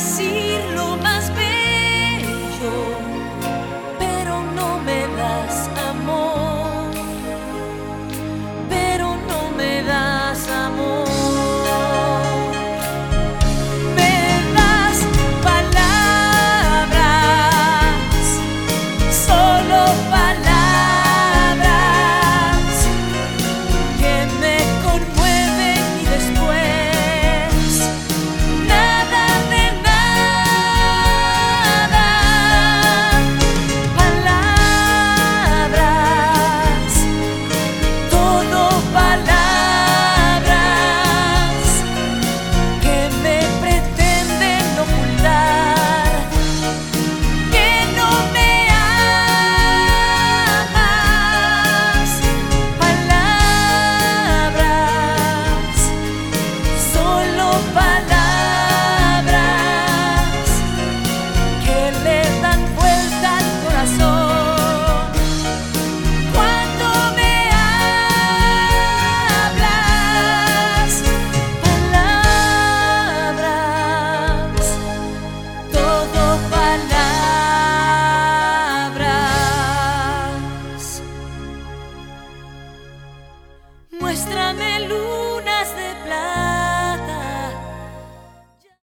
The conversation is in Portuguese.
see Muéstrame luz.